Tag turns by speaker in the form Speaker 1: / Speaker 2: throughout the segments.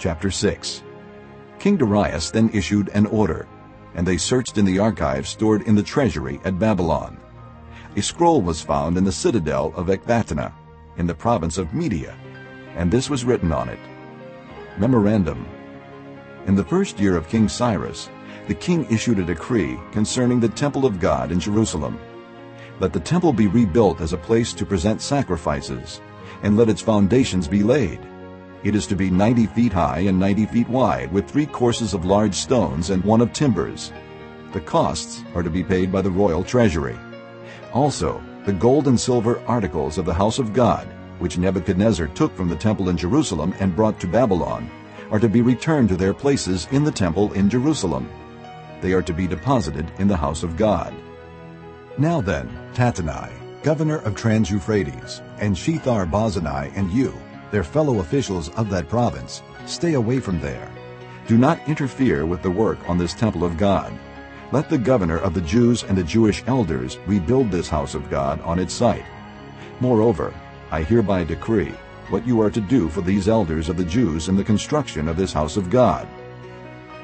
Speaker 1: Chapter 6 King Darius then issued an order, and they searched in the archives stored in the treasury at Babylon. A scroll was found in the citadel of Ecbatana, in the province of Media, and this was written on it. Memorandum In the first year of King Cyrus, the king issued a decree concerning the temple of God in Jerusalem. Let the temple be rebuilt as a place to present sacrifices, and let its foundations be laid. It is to be 90 feet high and 90 feet wide, with three courses of large stones and one of timbers. The costs are to be paid by the royal treasury. Also, the gold and silver articles of the house of God, which Nebuchadnezzar took from the temple in Jerusalem and brought to Babylon, are to be returned to their places in the temple in Jerusalem. They are to be deposited in the house of God. Now then, Tattenai, governor of Trans-Euphrates, and Shethar-Bozenai and you, their fellow officials of that province, stay away from there. Do not interfere with the work on this temple of God. Let the governor of the Jews and the Jewish elders rebuild this house of God on its site. Moreover, I hereby decree what you are to do for these elders of the Jews in the construction of this house of God.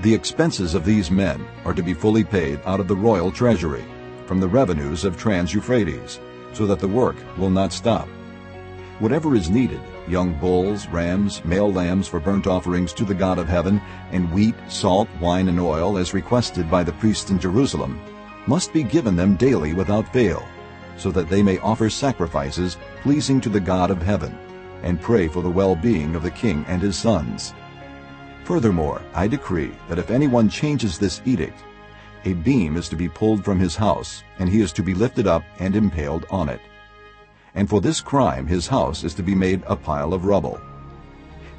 Speaker 1: The expenses of these men are to be fully paid out of the royal treasury, from the revenues of Trans-Euphrates, so that the work will not stop. Whatever is needed, young bulls, rams, male lambs for burnt offerings to the God of heaven, and wheat, salt, wine, and oil, as requested by the priests in Jerusalem, must be given them daily without fail, so that they may offer sacrifices pleasing to the God of heaven, and pray for the well-being of the king and his sons. Furthermore, I decree that if anyone changes this edict, a beam is to be pulled from his house, and he is to be lifted up and impaled on it and for this crime his house is to be made a pile of rubble.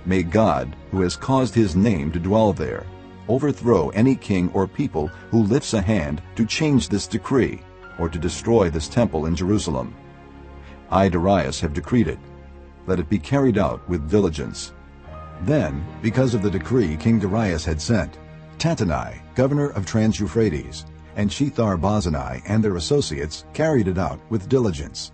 Speaker 1: May God, who has caused his name to dwell there, overthrow any king or people who lifts a hand to change this decree or to destroy this temple in Jerusalem. I, Darius, have decreed it. Let it be carried out with diligence. Then, because of the decree King Darius had sent, Tattenai, governor of Trans-Euphrates, and Shethar-Bozenai and their associates carried it out with diligence.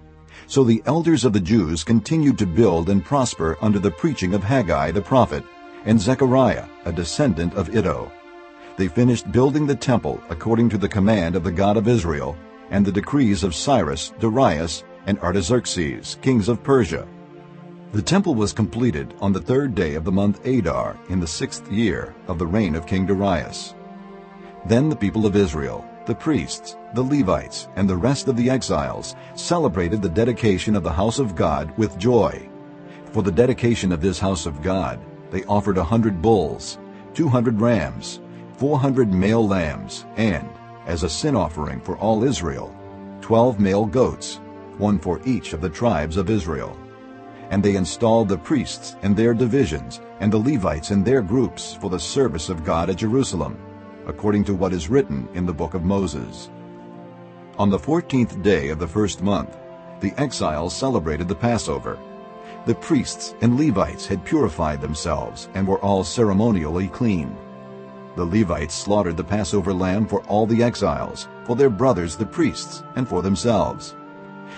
Speaker 1: So the elders of the Jews continued to build and prosper under the preaching of Haggai the prophet and Zechariah, a descendant of Iddo. They finished building the temple according to the command of the God of Israel and the decrees of Cyrus, Darius, and Artaxerxes, kings of Persia. The temple was completed on the third day of the month Adar in the sixth year of the reign of King Darius. Then the people of Israel, the priests, the Levites, and the rest of the exiles celebrated the dedication of the house of God with joy. For the dedication of this house of God, they offered a hundred bulls, two hundred rams, four hundred male lambs, and, as a sin offering for all Israel, twelve male goats, one for each of the tribes of Israel. And they installed the priests in their divisions and the Levites in their groups for the service of God at Jerusalem according to what is written in the book of Moses. On the fourteenth day of the first month, the exiles celebrated the Passover. The priests and Levites had purified themselves and were all ceremonially clean. The Levites slaughtered the Passover lamb for all the exiles, for their brothers the priests, and for themselves.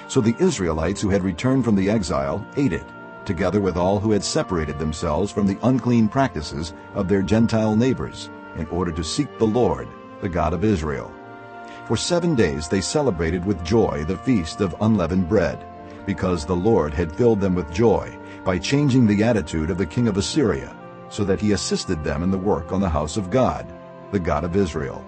Speaker 1: So the Israelites who had returned from the exile ate it, together with all who had separated themselves from the unclean practices of their Gentile neighbors, in order to seek the Lord, the God of Israel. For seven days they celebrated with joy the feast of unleavened bread, because the Lord had filled them with joy by changing the attitude of the king of Assyria, so that he assisted them in the work on the house of God, the God of Israel.